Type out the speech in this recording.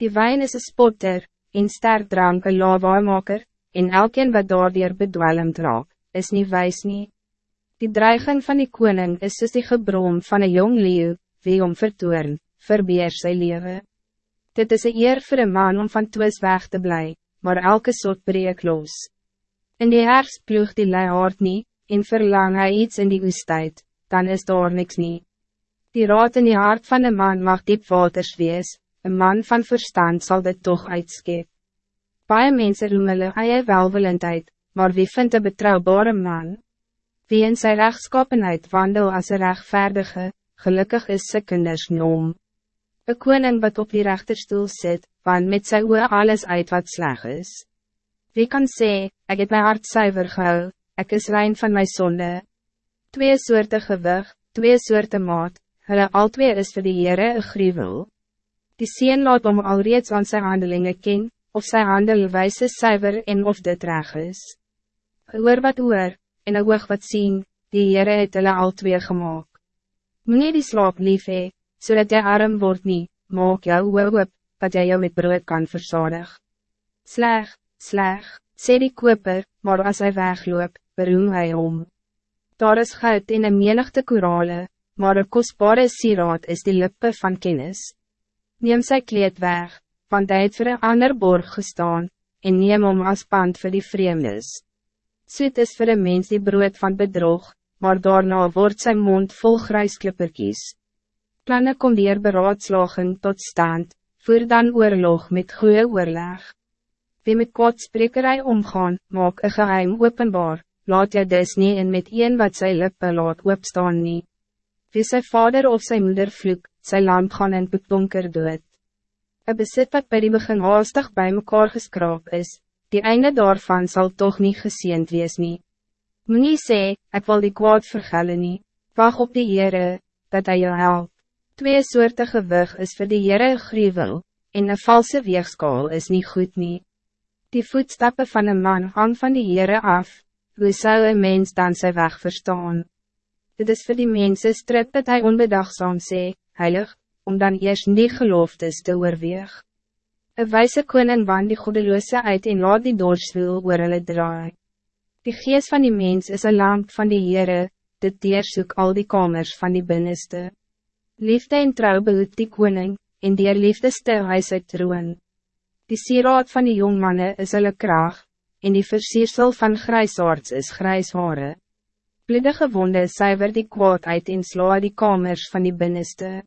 Die wijn is een spotter, en sterk drank een lawaaimaker, en elkeen wat daardoor bedwelmd raak, is niet wijs nie. Die dreiging van die koning is soos die gebrom van een jong leeuw, wie om vertoorn, verbeer sy leven. Dit is een eer voor een man om van twis weg te blij, maar elke soort breek los. In die herfst ploeg die lei hard nie, en verlang hy iets in die oestijd, dan is daar niks nie. Die raad in die hart van een man mag diep waters wees, een man van verstand zal dit toch uitskep. Baie mense roem hulle eie welwillendheid, maar wie vindt een betrouwbare man? Wie in sy rechtskapenheid wandel als een rechtvaardige, gelukkig is sy kinders noem. Een koning wat op die rechterstoel zit, want met sy oor alles uit wat sleg is. Wie kan sê, ik het my hart zuiver gehou, ek is rein van my zonde. Twee soorte gewig, twee soorte maat, hulle al twee is vir die Heere een gruwel. Die sien laat om alreeds aan zijn handelingen ken, of zijn handel wijze zuiver en of dit reg is. Hoor wat hoor, en een oog wat zien, die Heere het hulle al twee gemaakt. Meneer die slaap lief hee, zodat jy arm wordt niet, maak jou oog op, dat jy jou met brood kan verzadig. Sleg, sleg, sê die koper, maar als hij wegloop, beroem hy om. Daar is goud in een menigte korale, maar een kostbare sieraad is die lippe van kennis neem sy kleed weg, want hy het vir een ander borg gestaan, en neem om as pand vir die vreemdes. Soet is vir een mens die brood van bedrog, maar daarna wordt zijn mond vol grijsklipperkies. Plannen kom dier beraadslaging tot stand, voer dan oorlog met goeie oorleg. Wie met kwartsprekerij omgaan, maak een geheim openbaar, laat jy dus nie en met een wat sy lippe laat opstaan nie. Wie sy vader of sy moeder vloek, sy lamp gaan in donker dood. Een besit wat bij die begin haastig bij mekaar geskraap is, die einde daarvan zal toch niet geseend wees nie. Nie sê, ek wil die kwaad vergelle nie, wacht op die Heere, dat hij jou help. Twee soorten gewig is voor die Heere gruwel, en een valse weegskaal is niet goed nie. Die voetstappen van een man hang van die Heere af, hoe zou een mens dan zijn weg verstaan? Dit is voor die mensen strip dat hij onbedachtzaam sê, heilig, om dan eerst nie geloofdes te oorweeg. Een wijze koning wan die godeloose uit en laat die doorswiel oor hulle draai. Die geest van die mens is een lamp van die Heere, dit deersoek al die kamers van die binnenste. Liefde en trouw behoed die koning, en die liefde stil hy sy troon. Die sieraad van die jongmanne is hulle kraag, en die versiersel van grijsaards is grijshare. Bloedige wonde syver die kwaad uit en sla die kamers van die binnenste.